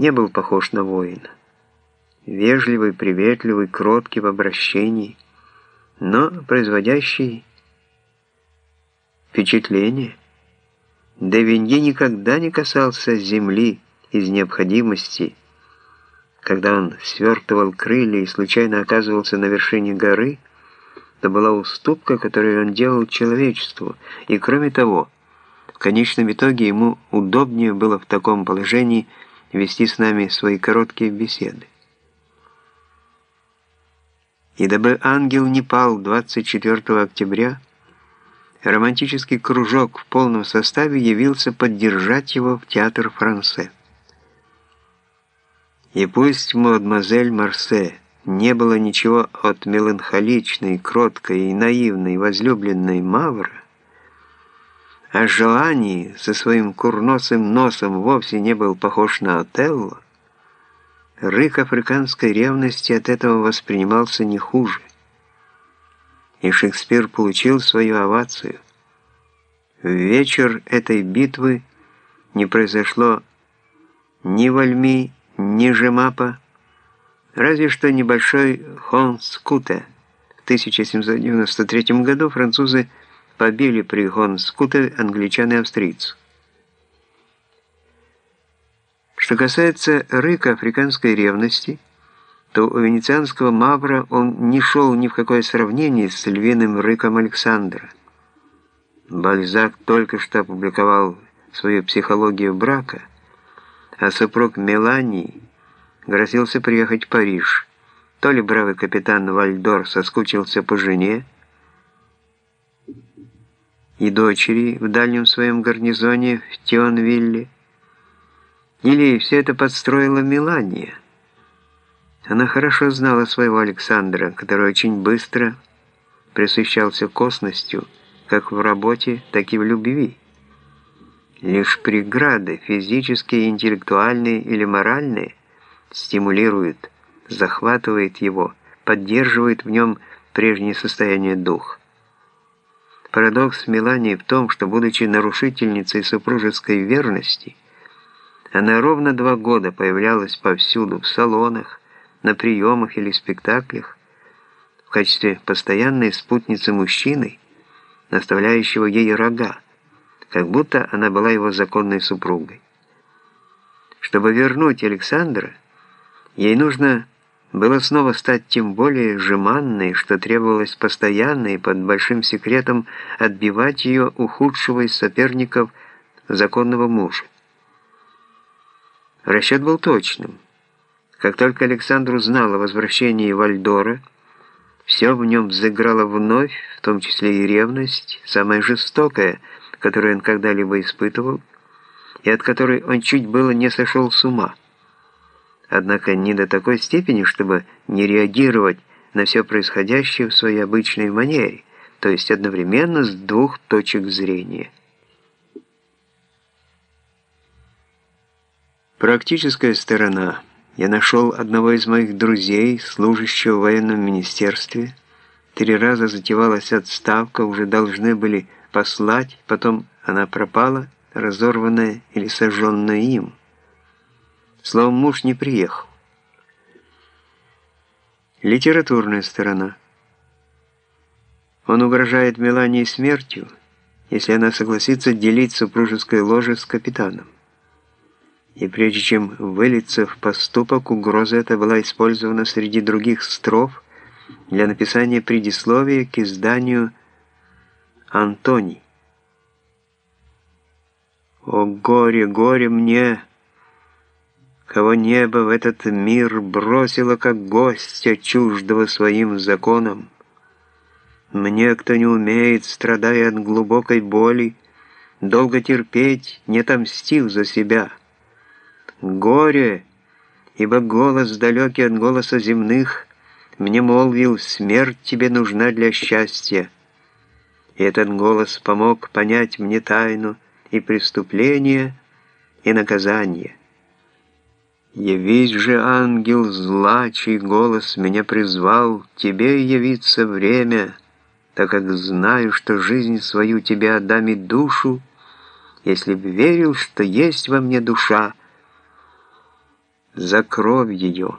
не был похож на воина. Вежливый, приветливый, кроткий в обращении, но производящий впечатление. Девинье никогда не касался земли из необходимости. Когда он свертывал крылья и случайно оказывался на вершине горы, это была уступка, которую он делал человечеству, и кроме того, в конечном итоге ему удобнее было в таком положении вести с нами свои короткие беседы. И дабы ангел не пал 24 октября, романтический кружок в полном составе явился поддержать его в театр Франсе. И пусть мадемуазель Марсе не было ничего от меланхоличной, кроткой и наивной возлюбленной Мавры, а Жоани со своим курносым носом вовсе не был похож на Отелло, рык африканской ревности от этого воспринимался не хуже. И Шекспир получил свою овацию. В вечер этой битвы не произошло ни Вальми, ни Жемапа, Разве что небольшой Хонскуте. В 1793 году французы побили при Хонскуте англичан и австрийцев. Что касается рыка африканской ревности, то у венецианского Мавра он не шел ни в какое сравнение с львиным рыком Александра. Бальзак только что опубликовал свою психологию брака, а супруг Мелании – грозился приехать в Париж. То ли бравый капитан Вальдор соскучился по жене и дочери в дальнем своем гарнизоне в Тионвилле, или все это подстроила Мелания. Она хорошо знала своего Александра, который очень быстро присыщался косностью, как в работе, так и в любви. Лишь преграды, физические, интеллектуальные или моральные, стимулирует, захватывает его, поддерживает в нем прежнее состояние духа. Парадокс Мелании в том, что, будучи нарушительницей супружеской верности, она ровно два года появлялась повсюду, в салонах, на приемах или спектаклях, в качестве постоянной спутницы мужчины, наставляющего ей рога, как будто она была его законной супругой. Чтобы вернуть Александра, Ей нужно было снова стать тем более жеманной, что требовалось постоянно и под большим секретом отбивать ее у худшего из соперников законного мужа. Расчет был точным. Как только Александр узнал о возвращении Вальдора, все в нем взыграло вновь, в том числе и ревность, самая жестокая, которую он когда-либо испытывал, и от которой он чуть было не сошел с ума однако не до такой степени, чтобы не реагировать на все происходящее в своей обычной манере, то есть одновременно с двух точек зрения. Практическая сторона. Я нашел одного из моих друзей, служащего в военном министерстве. Три раза затевалась отставка, уже должны были послать, потом она пропала, разорванная или сожженная им. Словом, муж не приехал. Литературная сторона. Он угрожает Мелании смертью, если она согласится делить супружеское ложе с капитаном. И прежде чем вылиться в поступок, угроза эта была использована среди других строф для написания предисловия к изданию «Антоний». «О горе, горе мне!» Кого небо в этот мир бросило как гостя чуждого своим законам. Мне, кто не умеет, страдая от глубокой боли, долго терпеть, не отомстив за себя. Горе, ибо голос, далекий от голоса земных, мне молвил, смерть тебе нужна для счастья. И этот голос помог понять мне тайну и преступление, и наказание. «Явись же, ангел зла, чей голос меня призвал, тебе явиться время, так как знаю, что жизнь свою тебе отдам и душу, если б верил, что есть во мне душа, за кровь ее.